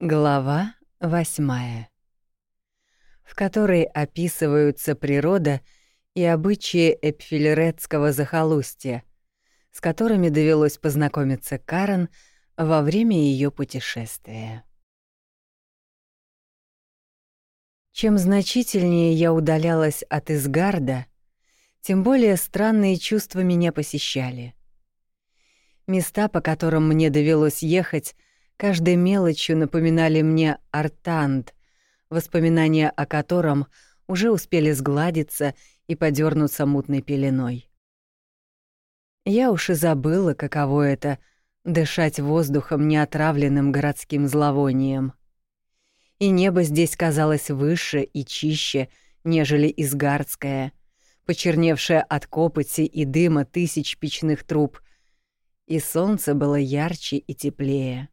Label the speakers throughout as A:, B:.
A: Глава восьмая, в которой описываются природа и обычаи эпфилеретского захолустья, с которыми довелось познакомиться Карен во время ее путешествия. Чем значительнее я удалялась от Изгарда, тем более странные чувства меня посещали. Места, по которым мне довелось ехать, каждой мелочью напоминали мне Артанд, воспоминания о котором уже успели сгладиться и подернуться мутной пеленой. Я уж и забыла, каково это — дышать воздухом неотравленным городским зловонием. И небо здесь казалось выше и чище, нежели Изгардское, почерневшее от копоти и дыма тысяч печных труб, и солнце было ярче и теплее.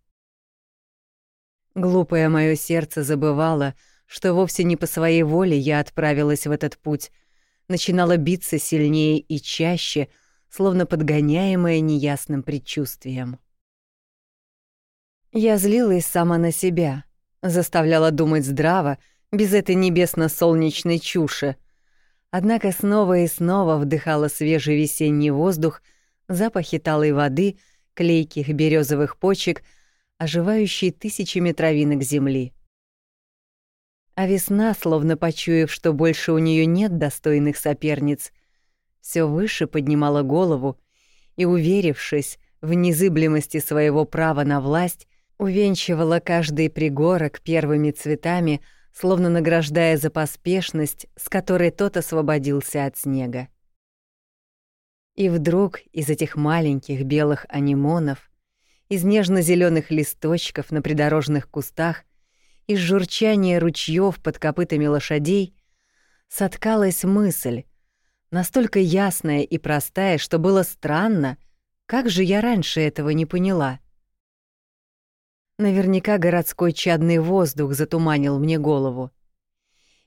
A: Глупое мое сердце забывало, что вовсе не по своей воле я отправилась в этот путь, начинала биться сильнее и чаще, словно подгоняемая неясным предчувствием. Я злилась сама на себя, заставляла думать здраво, без этой небесно-солнечной чуши. Однако снова и снова вдыхала свежий весенний воздух, запахи талой воды, клейких березовых почек — оживающей тысячами травинок земли. А весна, словно почуяв, что больше у нее нет достойных соперниц, все выше поднимала голову и, уверившись в незыблемости своего права на власть, увенчивала каждый пригорок первыми цветами, словно награждая за поспешность, с которой тот освободился от снега. И вдруг из этих маленьких белых анимонов из нежно-зеленых листочков на придорожных кустах, из журчания ручьев под копытами лошадей, соткалась мысль, настолько ясная и простая, что было странно, как же я раньше этого не поняла. Наверняка городской чадный воздух затуманил мне голову.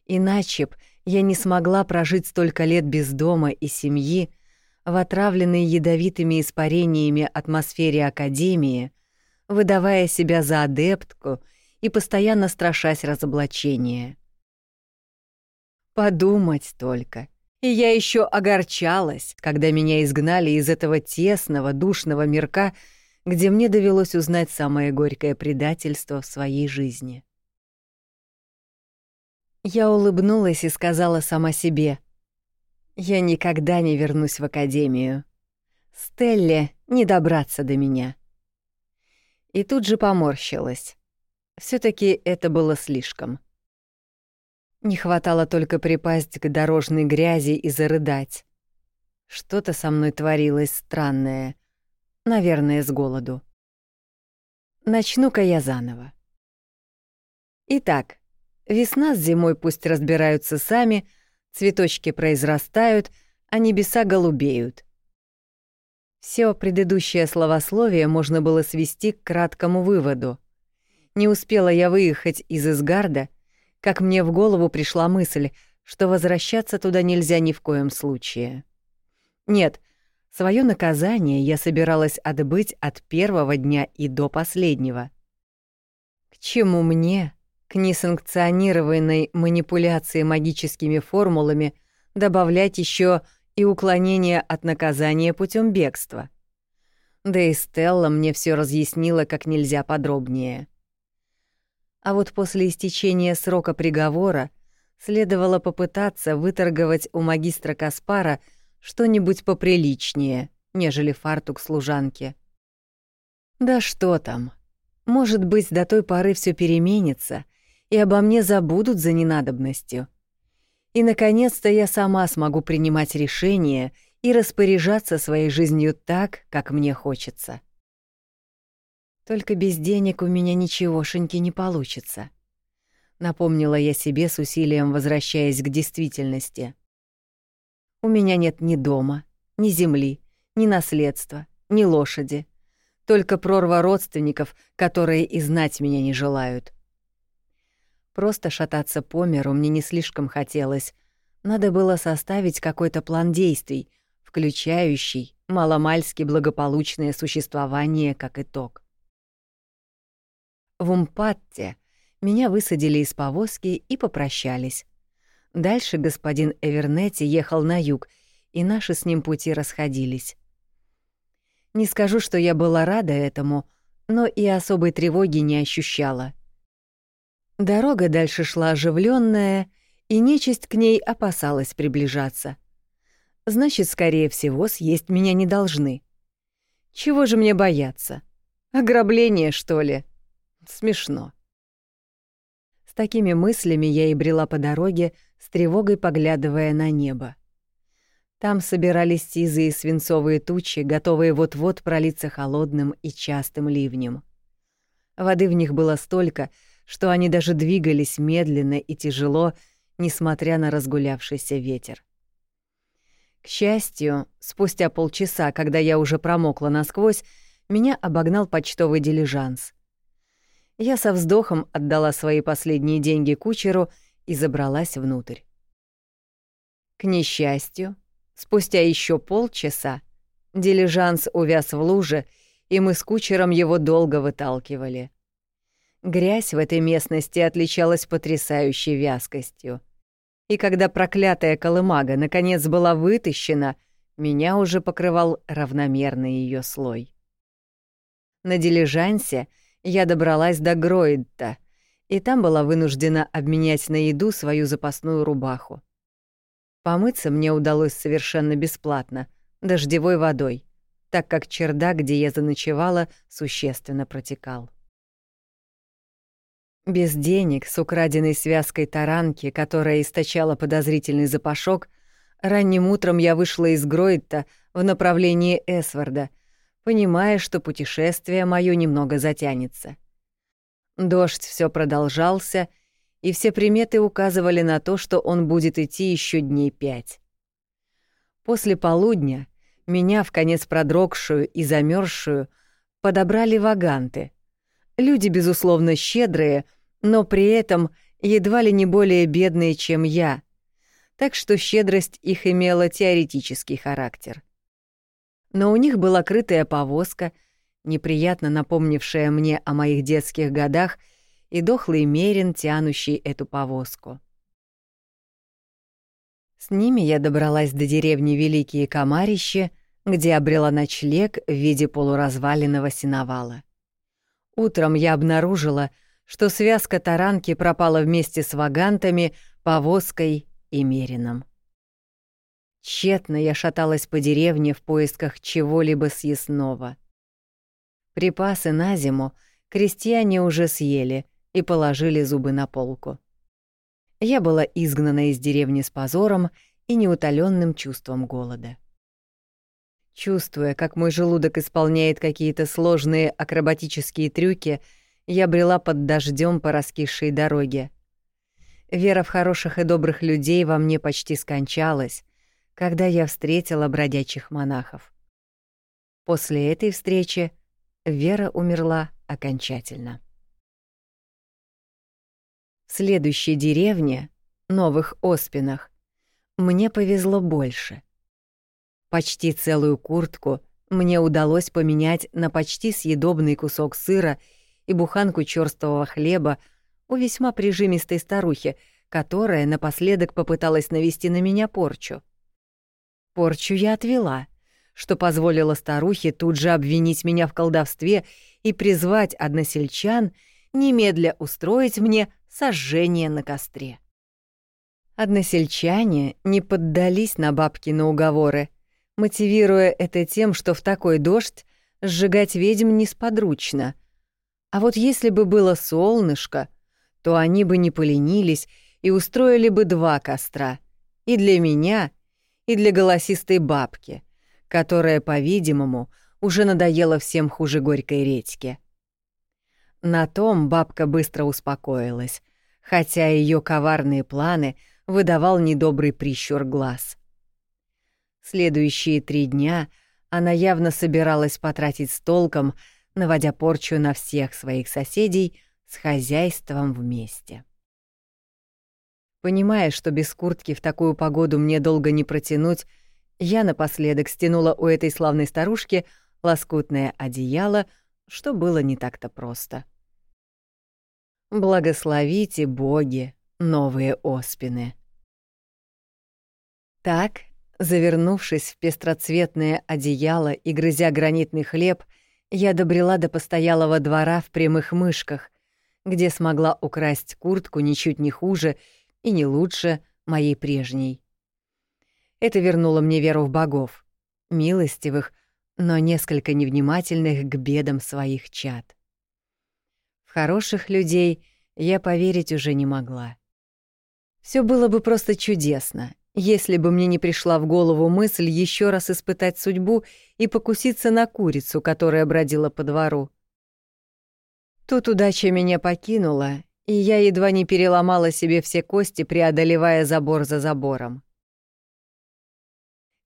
A: Иначе б я не смогла прожить столько лет без дома и семьи, в отравленной ядовитыми испарениями атмосфере Академии, выдавая себя за адептку и постоянно страшась разоблачения. Подумать только. И я еще огорчалась, когда меня изгнали из этого тесного, душного мирка, где мне довелось узнать самое горькое предательство в своей жизни. Я улыбнулась и сказала сама себе — я никогда не вернусь в академию. Стелле не добраться до меня. И тут же поморщилась. все таки это было слишком. Не хватало только припасть к дорожной грязи и зарыдать. Что-то со мной творилось странное. Наверное, с голоду. Начну-ка я заново. Итак, весна с зимой пусть разбираются сами — Цветочки произрастают, а небеса голубеют. Все предыдущее словословие можно было свести к краткому выводу. Не успела я выехать из Изгарда, как мне в голову пришла мысль, что возвращаться туда нельзя ни в коем случае. Нет, свое наказание я собиралась отбыть от первого дня и до последнего. К чему мне к несанкционированной манипуляции магическими формулами добавлять еще и уклонение от наказания путем бегства. Да и Стелла мне все разъяснила как нельзя подробнее. А вот после истечения срока приговора следовало попытаться выторговать у магистра Каспара что-нибудь поприличнее, нежели фартук служанки. Да что там? Может быть, до той поры все переменится — и обо мне забудут за ненадобностью. И, наконец-то, я сама смогу принимать решения и распоряжаться своей жизнью так, как мне хочется. Только без денег у меня ничегошеньки не получится. Напомнила я себе с усилием, возвращаясь к действительности. У меня нет ни дома, ни земли, ни наследства, ни лошади. Только прорва родственников, которые и знать меня не желают. Просто шататься по миру мне не слишком хотелось. Надо было составить какой-то план действий, включающий маломальски благополучное существование как итог. В Умпатте меня высадили из повозки и попрощались. Дальше господин Эвернетти ехал на юг, и наши с ним пути расходились. Не скажу, что я была рада этому, но и особой тревоги не ощущала. Дорога дальше шла оживленная, и нечисть к ней опасалась приближаться. Значит, скорее всего, съесть меня не должны. Чего же мне бояться? Ограбление, что ли? Смешно. С такими мыслями я и брела по дороге, с тревогой поглядывая на небо. Там собирались сизые свинцовые тучи, готовые вот-вот пролиться холодным и частым ливнем. Воды в них было столько, что они даже двигались медленно и тяжело, несмотря на разгулявшийся ветер. К счастью, спустя полчаса, когда я уже промокла насквозь, меня обогнал почтовый дилижанс. Я со вздохом отдала свои последние деньги кучеру и забралась внутрь. К несчастью, спустя еще полчаса дилижанс увяз в луже, и мы с кучером его долго выталкивали. Грязь в этой местности отличалась потрясающей вязкостью. И когда проклятая колымага наконец была вытащена, меня уже покрывал равномерный ее слой. На дилижансе я добралась до Гроидта, и там была вынуждена обменять на еду свою запасную рубаху. Помыться мне удалось совершенно бесплатно, дождевой водой, так как чердак, где я заночевала, существенно протекал. Без денег, с украденной связкой таранки, которая источала подозрительный запашок, ранним утром я вышла из Гроидта в направлении Эсварда, понимая, что путешествие моё немного затянется. Дождь все продолжался, и все приметы указывали на то, что он будет идти еще дней пять. После полудня меня, в конец продрогшую и замерзшую, подобрали ваганты. Люди, безусловно, щедрые — но при этом едва ли не более бедные, чем я, так что щедрость их имела теоретический характер. Но у них была крытая повозка, неприятно напомнившая мне о моих детских годах, и дохлый мерин, тянущий эту повозку. С ними я добралась до деревни Великие Комарищи, где обрела ночлег в виде полуразваленного сеновала. Утром я обнаружила, что связка таранки пропала вместе с вагантами, повозкой и мерином. Тщетно я шаталась по деревне в поисках чего-либо съестного. Припасы на зиму крестьяне уже съели и положили зубы на полку. Я была изгнана из деревни с позором и неутоленным чувством голода. Чувствуя, как мой желудок исполняет какие-то сложные акробатические трюки, я брела под дождем по раскисшей дороге. Вера в хороших и добрых людей во мне почти скончалась, когда я встретила бродячих монахов. После этой встречи Вера умерла окончательно. В следующей деревне, Новых Оспинах, мне повезло больше. Почти целую куртку мне удалось поменять на почти съедобный кусок сыра и буханку черствого хлеба у весьма прижимистой старухи, которая напоследок попыталась навести на меня порчу. Порчу я отвела, что позволило старухе тут же обвинить меня в колдовстве и призвать односельчан немедля устроить мне сожжение на костре. Односельчане не поддались на бабкины уговоры, мотивируя это тем, что в такой дождь сжигать ведьм несподручно — а вот если бы было солнышко, то они бы не поленились и устроили бы два костра. И для меня, и для голосистой бабки, которая, по-видимому, уже надоела всем хуже горькой редьки. На том бабка быстро успокоилась, хотя ее коварные планы выдавал недобрый прищур глаз. Следующие три дня она явно собиралась потратить с толком — наводя порчу на всех своих соседей с хозяйством вместе. Понимая, что без куртки в такую погоду мне долго не протянуть, я напоследок стянула у этой славной старушки лоскутное одеяло, что было не так-то просто. Благословите боги новые оспины. Так, завернувшись в пестроцветное одеяло и грызя гранитный хлеб, я добрела до постоялого двора в прямых мышках, где смогла украсть куртку ничуть не хуже и не лучше моей прежней. Это вернуло мне веру в богов, милостивых, но несколько невнимательных к бедам своих чад. В хороших людей я поверить уже не могла. Все было бы просто чудесно, если бы мне не пришла в голову мысль еще раз испытать судьбу и покуситься на курицу, которая бродила по двору. Тут удача меня покинула, и я едва не переломала себе все кости, преодолевая забор за забором.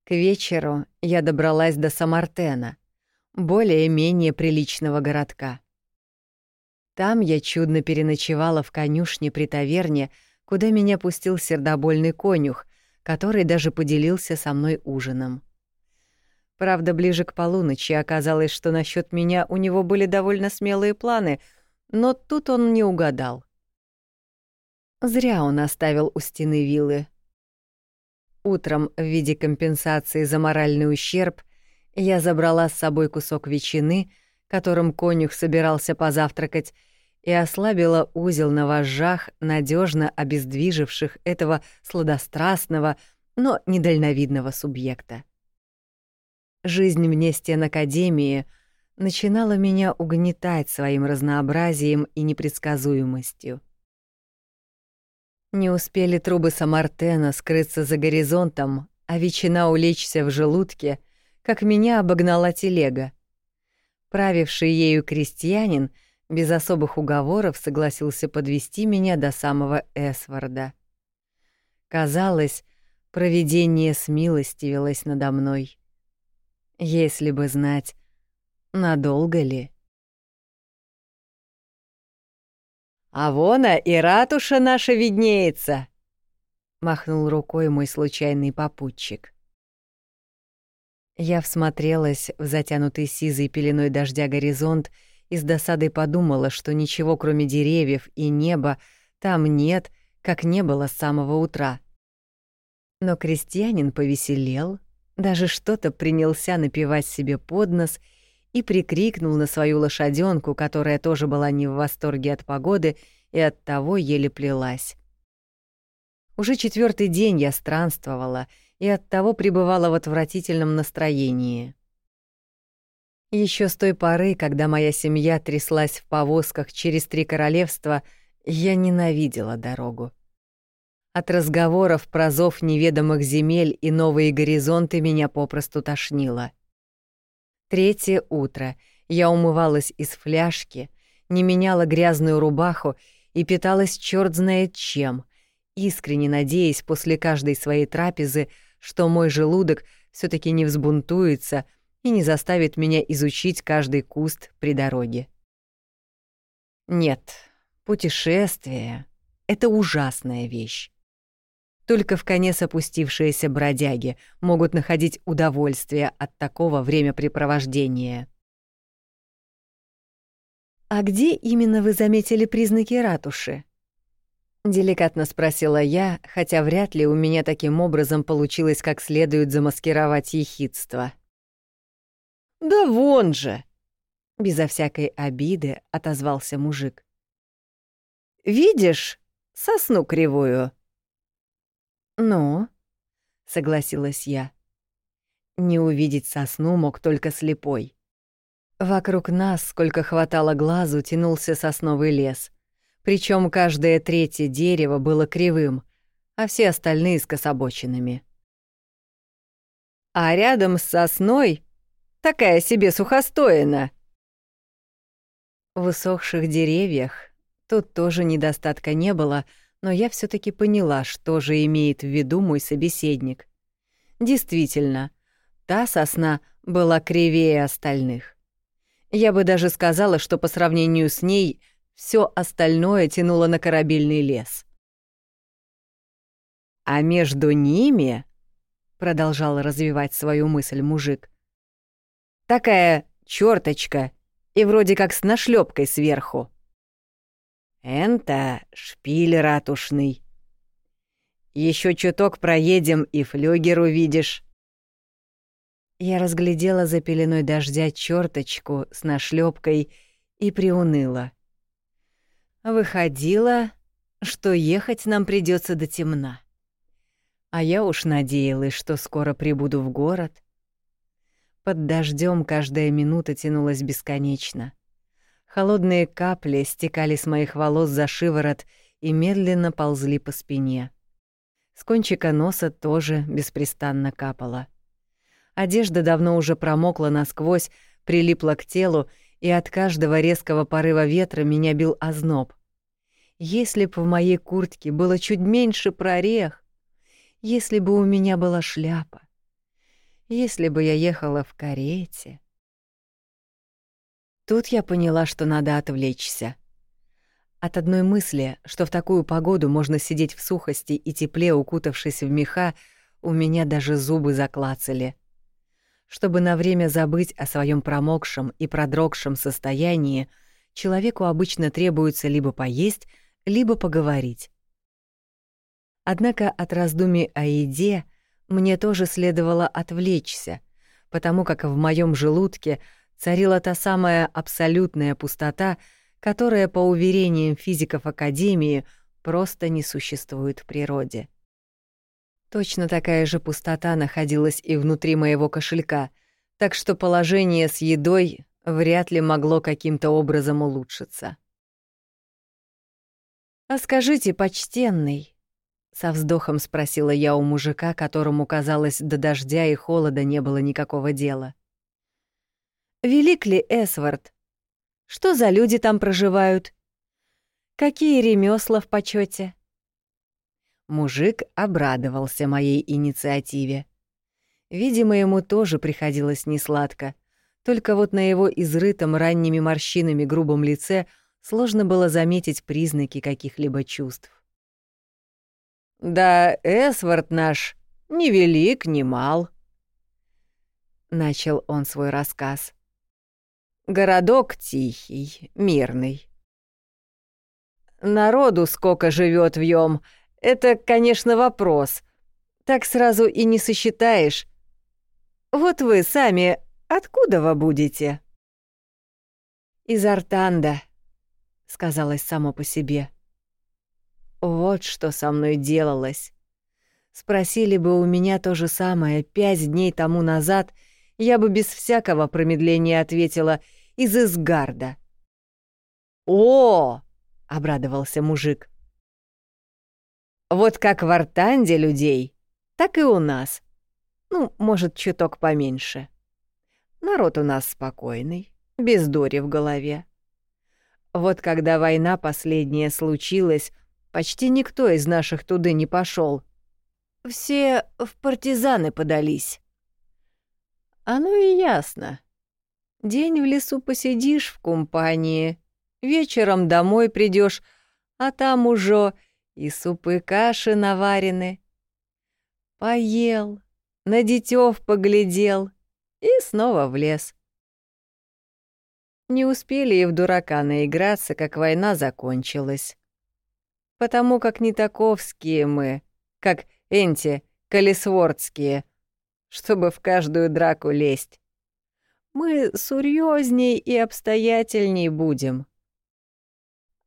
A: К вечеру я добралась до Самартена, более-менее приличного городка. Там я чудно переночевала в конюшне при таверне, куда меня пустил сердобольный конюх, который даже поделился со мной ужином. Правда, ближе к полуночи оказалось, что насчет меня у него были довольно смелые планы, но тут он не угадал. Зря он оставил у стены виллы. Утром в виде компенсации за моральный ущерб я забрала с собой кусок ветчины, которым конюх собирался позавтракать, и ослабила узел на вожжах, надежно обездвиживших этого сладострастного, но недальновидного субъекта. Жизнь вне стен Академии начинала меня угнетать своим разнообразием и непредсказуемостью. Не успели трубы Самартена скрыться за горизонтом, а ветчина улечься в желудке, как меня обогнала телега. Правивший ею крестьянин без особых уговоров согласился подвести меня до самого Эсварда. Казалось, провидение смилостивилось надо мной. Если бы знать, надолго ли. «А вон и ратуша наша виднеется!» — махнул рукой мой случайный попутчик. Я всмотрелась в затянутый сизой пеленой дождя горизонт и с досадой подумала, что ничего кроме деревьев и неба там нет, как не было с самого утра. Но крестьянин повеселел, даже что-то принялся напевать себе под нос — и прикрикнул на свою лошаденку, которая тоже была не в восторге от погоды и от того еле плелась. Уже четвертый день я странствовала и от того пребывала в отвратительном настроении. Еще с той поры, когда моя семья тряслась в повозках через три королевства, я ненавидела дорогу. От разговоров про зов неведомых земель и новые горизонты меня попросту тошнило. Третье утро. Я умывалась из фляжки, не меняла грязную рубаху и питалась чёрт знает чем, искренне надеясь после каждой своей трапезы, что мой желудок все таки не взбунтуется и не заставит меня изучить каждый куст при дороге. Нет, путешествие — это ужасная вещь. Только в конец опустившиеся бродяги могут находить удовольствие от такого времяпрепровождения. «А где именно вы заметили признаки ратуши?» — деликатно спросила я, хотя вряд ли у меня таким образом получилось как следует замаскировать ехидство. «Да вон же!» — безо всякой обиды отозвался мужик. «Видишь сосну кривую?» «Ну?» — согласилась я. Не увидеть сосну мог только слепой. Вокруг нас, сколько хватало глазу, тянулся сосновый лес. Причем каждое третье дерево было кривым, а все остальные скособоченными. А рядом с сосной такая себе сухостоина. В высохших деревьях тут тоже недостатка не было — но я все таки поняла, что же имеет в виду мой собеседник. Действительно, та сосна была кривее остальных. Я бы даже сказала, что по сравнению с ней все остальное тянуло на корабельный лес. А между ними, продолжал развивать свою мысль мужик, такая черточка и вроде как с нашлепкой сверху. «Энто шпиль ратушный. Еще чуток проедем и флюгер увидишь». Я разглядела за пеленой дождя черточку с нашлепкой и приуныла. Выходило, что ехать нам придется до темна. А я уж надеялась, что скоро прибуду в город. Под дождем каждая минута тянулась бесконечно. Холодные капли стекали с моих волос за шиворот и медленно ползли по спине. С кончика носа тоже беспрестанно капало. Одежда давно уже промокла насквозь, прилипла к телу, и от каждого резкого порыва ветра меня бил озноб. Если б в моей куртке было чуть меньше прорех, если бы у меня была шляпа, если бы я ехала в карете. Тут я поняла, что надо отвлечься. От одной мысли, что в такую погоду можно сидеть в сухости и тепле, укутавшись в меха, у меня даже зубы заклацали — чтобы на время забыть о своем промокшем и продрогшем состоянии, человеку обычно требуется либо поесть, либо поговорить. Однако от раздумий о еде мне тоже следовало отвлечься, потому как в моем желудке царила та самая абсолютная пустота, которая, по уверениям физиков Академии, просто не существует в природе. Точно такая же пустота находилась и внутри моего кошелька, так что положение с едой вряд ли могло каким-то образом улучшиться. «А скажите, почтенный», — со вздохом спросила я у мужика, которому, казалось, до дождя и холода не было никакого дела. «Велик ли Эсвард? Что за люди там проживают? Какие ремесла в почете? Мужик обрадовался моей инициативе. Видимо, ему тоже приходилось несладко. Только вот на его изрытом ранними морщинами грубом лице сложно было заметить признаки каких-либо чувств. «Да Эсвард наш ни велик, ни мал», — начал он свой рассказ. «Городок тихий, мирный. Народу сколько живет в нем, это, конечно, вопрос. Так сразу и не сосчитаешь. Вот вы сами откуда вы будете? Из Артанда, сказалось само по себе. Вот что со мной делалось. Спросили бы у меня то же самое пять дней тому назад, я бы без всякого промедления ответила из Изгарда. «О!» — обрадовался мужик. Вот как в Артанде людей, так и у нас. Ну, может, чуток поменьше. Народ у нас спокойный, без дори в голове. Вот когда война последняя случилась, почти никто из наших туды не пошел. Все в партизаны подались. Оно и ясно. День в лесу посидишь в компании, вечером домой придешь, а там уже и супы каши наварены. Поел, на детёв поглядел и снова в лес. Не успели и в дурака наиграться, как война закончилась. Потому как не таковские мы, как энти колесвордские, чтобы в каждую драку лезть. Мы серьезней и обстоятельней будем.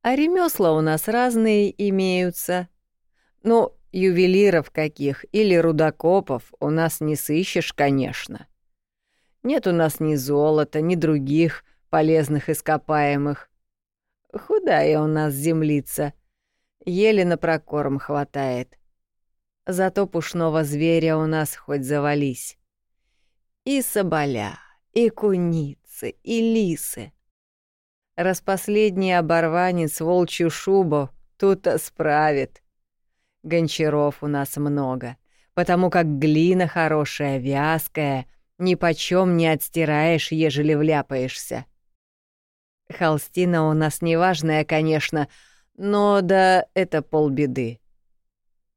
A: А ремесла у нас разные имеются. Ну, ювелиров каких или рудокопов у нас не сыщешь, конечно. Нет у нас ни золота, ни других полезных ископаемых. Худая у нас землица, еле на прокорм хватает. Зато пушного зверя у нас хоть завались. И соболя, и куницы, и лисы. Распоследний оборванец волчью шубу тут-то справит. Гончаров у нас много, потому как глина хорошая, вязкая, ни почем не отстираешь, ежели вляпаешься. Холстина у нас неважная, конечно, но да это полбеды.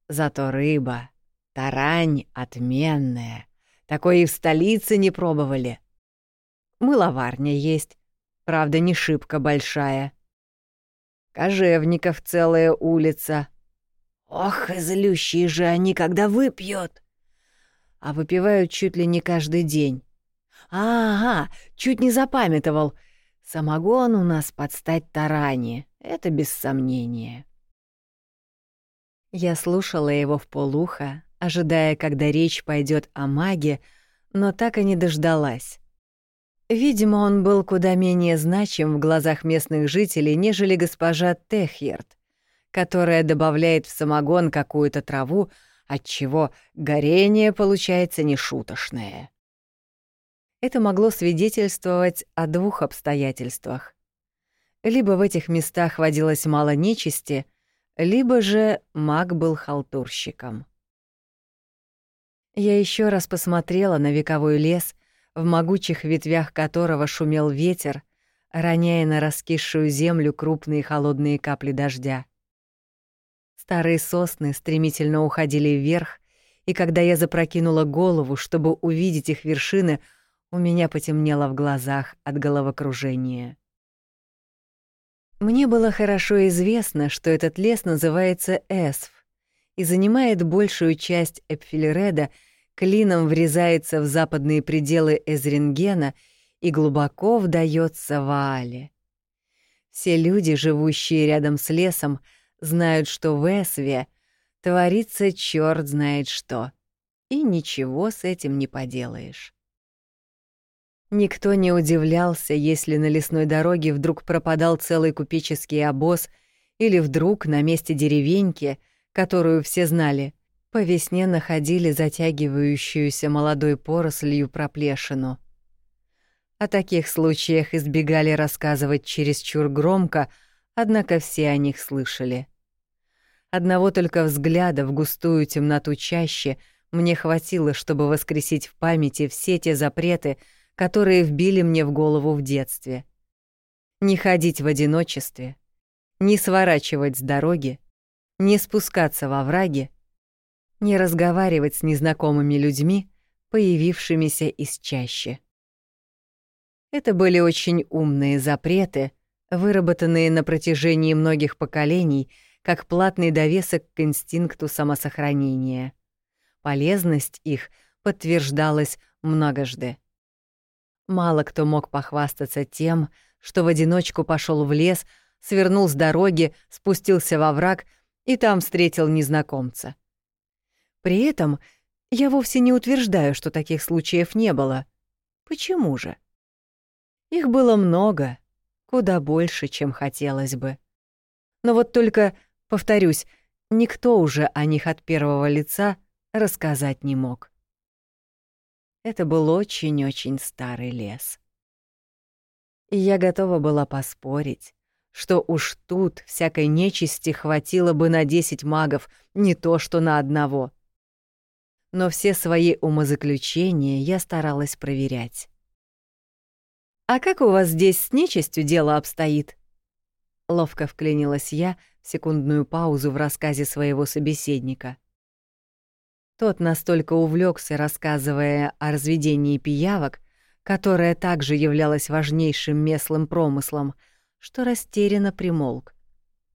A: Зато рыба, тарань отменная, такой и в столице не пробовали. Мыловарня есть, Правда, не шибко большая. Кожевников целая улица.
B: Ох, злющие же они, когда выпьют.
A: А выпивают чуть ли не каждый день. Ага, чуть не запамятовал. Самогон у нас под стать таране, это без сомнения. Я слушала его в полухо, ожидая, когда речь пойдет о маге, но так и не дождалась. Видимо, он был куда менее значим в глазах местных жителей, нежели госпожа Техьерт, которая добавляет в самогон какую-то траву, отчего горение получается нешуточное. Это могло свидетельствовать о двух обстоятельствах. Либо в этих местах водилось мало нечисти, либо же маг был халтурщиком. Я еще раз посмотрела на вековой лес, в могучих ветвях которого шумел ветер, роняя на раскисшую землю крупные холодные капли дождя. Старые сосны стремительно уходили вверх, и когда я запрокинула голову, чтобы увидеть их вершины, у меня потемнело в глазах от головокружения. Мне было хорошо известно, что этот лес называется Эсф и занимает большую часть Эпфилереда — клином врезается в западные пределы Эзрингена и глубоко вдается в Аале. Все люди, живущие рядом с лесом, знают, что в Эсве творится черт знает что, и ничего с этим не поделаешь. Никто не удивлялся, если на лесной дороге вдруг пропадал целый купеческий обоз или вдруг на месте деревеньки, которую все знали, по весне находили затягивающуюся молодой порослью проплешину. О таких случаях избегали рассказывать чересчур громко, однако все о них слышали. Одного только взгляда в густую темноту чаще мне хватило, чтобы воскресить в памяти все те запреты, которые вбили мне в голову в детстве. Не ходить в одиночестве, не сворачивать с дороги, не спускаться во враги, не разговаривать с незнакомыми людьми, появившимися из чащи. Это были очень умные запреты, выработанные на протяжении многих поколений как платный довесок к инстинкту самосохранения. Полезность их подтверждалась многожды. Мало кто мог похвастаться тем, что в одиночку пошел в лес, свернул с дороги, спустился во враг и там встретил незнакомца — при этом я вовсе не утверждаю, что таких случаев не было. Почему же? Их было много, куда больше, чем хотелось бы. Но вот только, повторюсь, никто уже о них от первого лица рассказать не мог. Это был очень-очень старый лес. И я готова была поспорить, что уж тут всякой нечисти хватило бы на десять магов, не то что на одного но все свои умозаключения я старалась проверять. «А как у вас здесь с нечистью дело обстоит?» Ловко вклинилась я в секундную паузу в рассказе своего собеседника. Тот настолько увлекся, рассказывая о разведении пиявок, которое также являлось важнейшим местным промыслом, что растерянно примолк.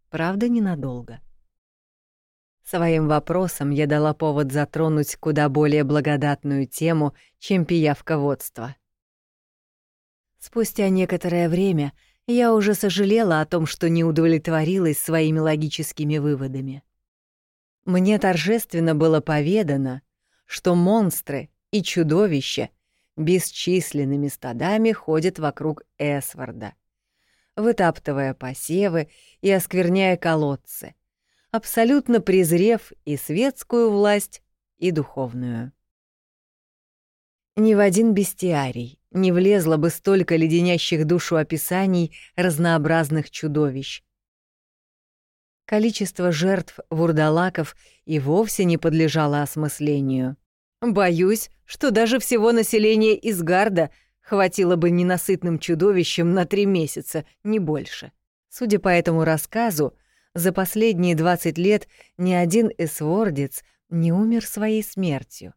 A: Правда, ненадолго. Своим вопросом я дала повод затронуть куда более благодатную тему, чем пиявководство. Спустя некоторое время я уже сожалела о том, что не удовлетворилась своими логическими выводами. Мне торжественно было поведано, что монстры и чудовища бесчисленными стадами ходят вокруг Эсварда, вытаптывая посевы и оскверняя колодцы — абсолютно презрев и светскую власть, и духовную. Ни в один бестиарий не влезло бы столько леденящих душу описаний разнообразных чудовищ. Количество жертв вурдалаков и вовсе не подлежало осмыслению. Боюсь, что даже всего населения Изгарда хватило бы ненасытным чудовищем на три месяца, не больше. Судя по этому рассказу, за последние 20 лет ни один эсвордец не умер своей смертью.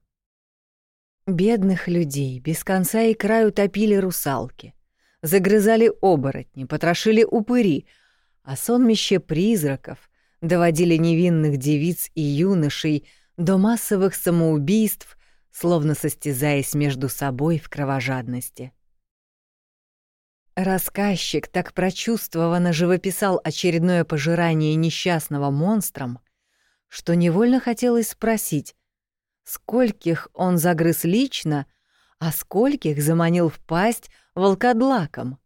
A: Бедных людей без конца и краю топили русалки, загрызали оборотни, потрошили упыри, а сонмище призраков доводили невинных девиц и юношей до массовых самоубийств, словно состязаясь между собой в кровожадности. Рассказчик так прочувствованно живописал очередное пожирание несчастного монстром, что невольно хотелось спросить, скольких он загрыз лично, а скольких заманил в пасть волкодлаком.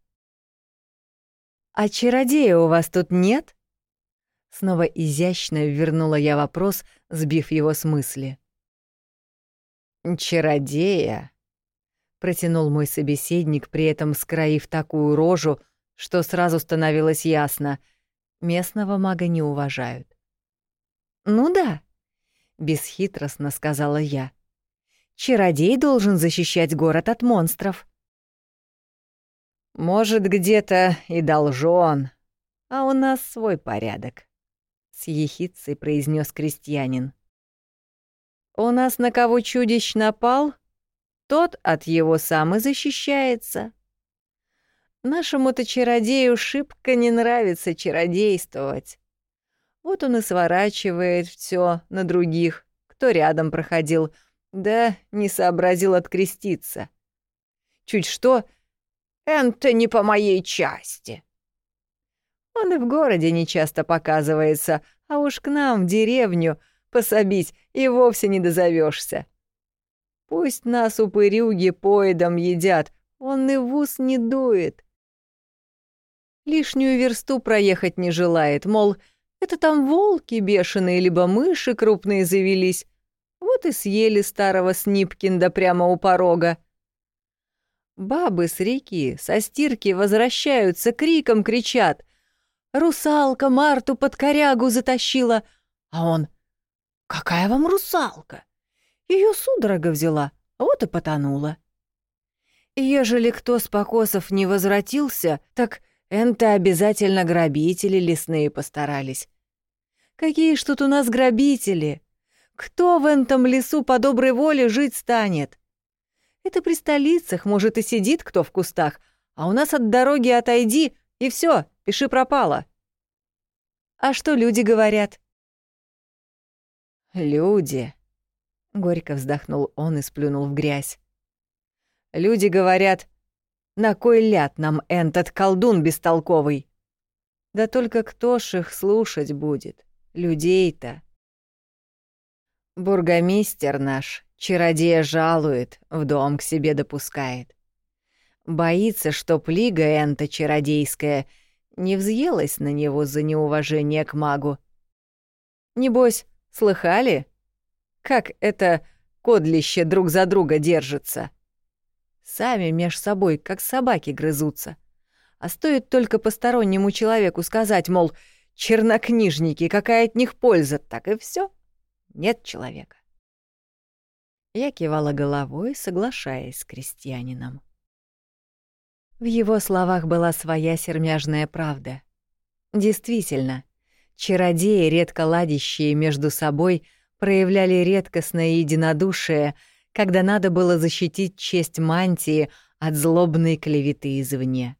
A: «А чародея у вас тут нет?» Снова изящно вернула я вопрос, сбив его с мысли. «Чародея?» — протянул мой собеседник, при этом скроив такую рожу, что сразу становилось ясно — местного мага не уважают. «Ну да», — бесхитростно сказала я. «Чародей должен защищать город от монстров». «Может, где-то и должен, а у нас свой порядок», — с ехицей произнес крестьянин. «У нас на кого чудищ напал, тот от его сам и защищается. Нашему-то чародею шибко не нравится чародействовать. Вот он и сворачивает все на других, кто рядом проходил, да не сообразил откреститься. Чуть что, это не по моей части. Он и в городе нечасто показывается, а уж к нам в деревню пособить и вовсе не дозовешься. Пусть нас упырюги поедом едят, он и в ус не дует. Лишнюю версту проехать не желает, мол, это там волки бешеные, либо мыши крупные завелись. Вот и съели старого Снипкинда прямо у порога. Бабы с реки, со стирки возвращаются, криком кричат. «Русалка Марту под корягу затащила!» А он «Какая вам русалка?» Ее судорога взяла, вот и потонула. Ежели кто с покосов не возвратился, так энто обязательно грабители лесные постарались. Какие ж тут у нас грабители? Кто в этом лесу по доброй воле жить станет? Это при столицах, может, и сидит кто в кустах, а у нас от дороги отойди, и все, пиши пропало. А что люди говорят? Люди. Горько вздохнул он и сплюнул в грязь. Люди говорят, на кой ляд нам этот колдун бестолковый? Да только кто ж их слушать будет? Людей-то. Бургомистер наш чародея жалует, в дом к себе допускает. Боится, что плига энта чародейская не взъелась на него за неуважение к магу. Небось, слыхали? Как это кодлище друг за друга держится? Сами меж собой, как собаки, грызутся. А стоит только постороннему человеку сказать, мол, чернокнижники, какая от них польза, так и все. Нет человека. Я кивала головой, соглашаясь с крестьянином. В его словах была своя сермяжная правда. Действительно, чародеи, редко ладящие между собой, проявляли редкостное единодушие, когда надо было защитить честь мантии от злобной клеветы извне.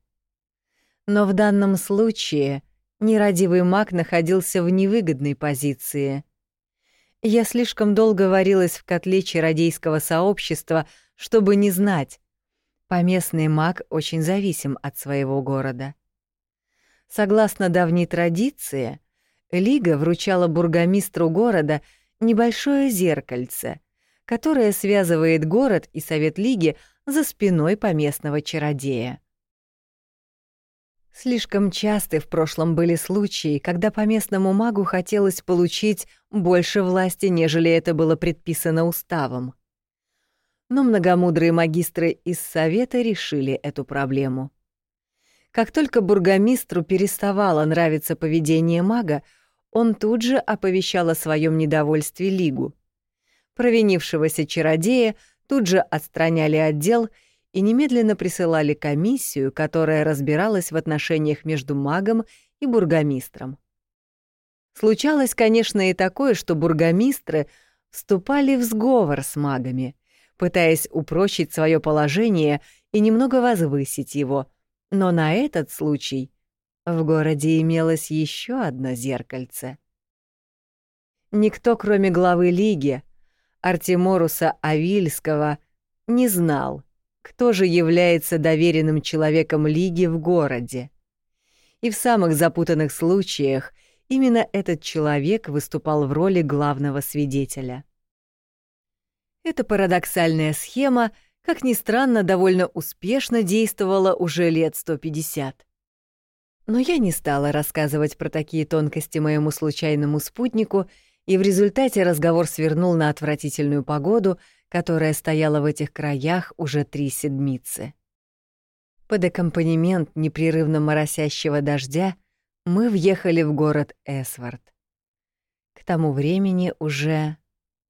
A: Но в данном случае нерадивый маг находился в невыгодной позиции. Я слишком долго варилась в котле чародейского сообщества, чтобы не знать. Поместный маг очень зависим от своего города. Согласно давней традиции, Лига вручала бургомистру города небольшое зеркальце, которое связывает город и Совет Лиги за спиной поместного чародея. Слишком часты в прошлом были случаи, когда по местному магу хотелось получить больше власти, нежели это было предписано уставом. Но многомудрые магистры из Совета решили эту проблему. Как только бургомистру переставало нравиться поведение мага, он тут же оповещал о своем недовольстве Лигу. Провинившегося чародея тут же отстраняли отдел и немедленно присылали комиссию, которая разбиралась в отношениях между магом и бургомистром. Случалось, конечно, и такое, что бургомистры вступали в сговор с магами, пытаясь упрочить свое положение и немного возвысить его, но на этот случай В городе имелось еще одно зеркальце. Никто, кроме главы лиги, Артеморуса Авильского, не знал, кто же является доверенным человеком лиги в городе. И в самых запутанных случаях именно этот человек выступал в роли главного свидетеля. Эта парадоксальная схема, как ни странно, довольно успешно действовала уже лет 150. Но я не стала рассказывать про такие тонкости моему случайному спутнику, и в результате разговор свернул на отвратительную погоду, которая стояла в этих краях уже три седмицы. Под аккомпанемент непрерывно моросящего дождя мы въехали в город Эсвард. К тому времени уже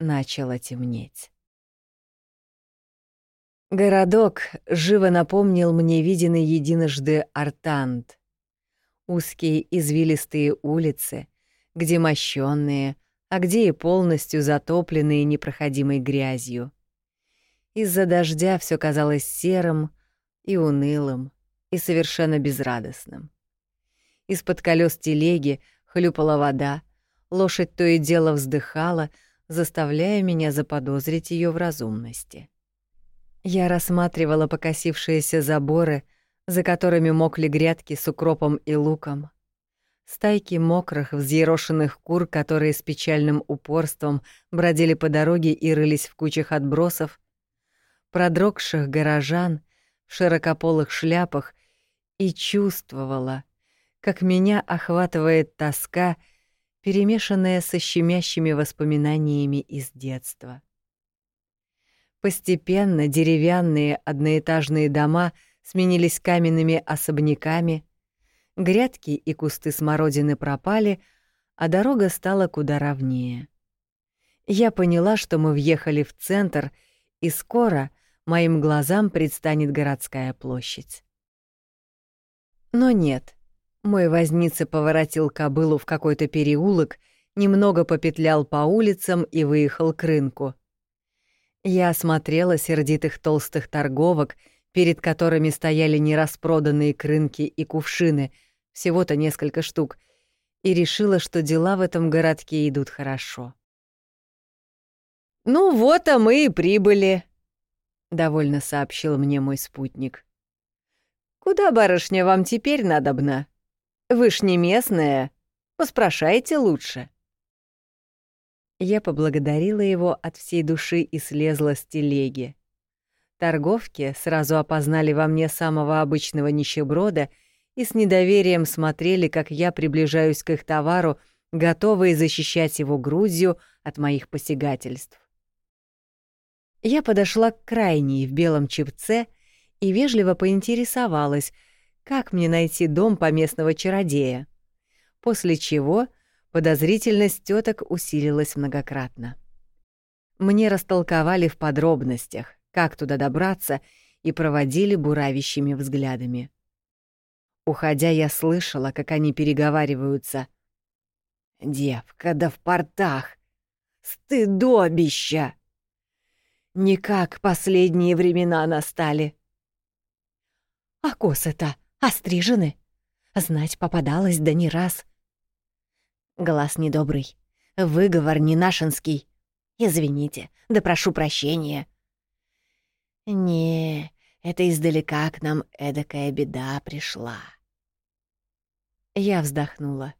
A: начало темнеть. Городок живо напомнил мне виденный единожды Артант — узкие извилистые улицы, где мощенные, а где и полностью затопленные непроходимой грязью. Из-за дождя все казалось серым и унылым, и совершенно безрадостным. Из-под колес телеги хлюпала вода, лошадь то и дело вздыхала, заставляя меня заподозрить ее в разумности. Я рассматривала покосившиеся заборы — за которыми мокли грядки с укропом и луком. Стайки мокрых, взъерошенных кур, которые с печальным упорством бродили по дороге и рылись в кучах отбросов, продрогших горожан в широкополых шляпах и чувствовала, как меня охватывает тоска, перемешанная со щемящими воспоминаниями из детства. Постепенно деревянные одноэтажные дома — сменились каменными особняками, грядки и кусты смородины пропали, а дорога стала куда ровнее. Я поняла, что мы въехали в центр, и скоро моим глазам предстанет городская площадь. Но нет, мой возница поворотил кобылу в какой-то переулок, немного попетлял по улицам и выехал к рынку. Я осмотрела сердитых толстых торговок — перед которыми стояли нераспроданные крынки и кувшины, всего-то несколько штук, и решила, что дела в этом городке идут хорошо. «Ну вот, а мы и прибыли», — довольно сообщил мне мой спутник. «Куда, барышня, вам теперь надобна? Вы ж не местная, поспрашайте лучше». Я поблагодарила его от всей души и слезла с телеги. Торговки сразу опознали во мне самого обычного нищеброда и с недоверием смотрели, как я приближаюсь к их товару, готовые защищать его грудью от моих посягательств. Я подошла к крайней в белом чепце и вежливо поинтересовалась, как мне найти дом поместного чародея, после чего подозрительность теток усилилась многократно. Мне растолковали в подробностях, как туда добраться, и проводили буравящими взглядами. Уходя, я слышала, как они переговариваются. «Девка, да в портах! Стыдобища! Никак последние времена настали!» «А косы-то острижены? Знать попадалось да не раз!» Глаз недобрый, выговор не нашинский. Извините, да прошу прощения. «Не, это издалека к нам эдакая беда пришла». Я вздохнула.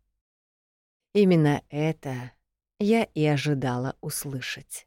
A: Именно это я и ожидала услышать.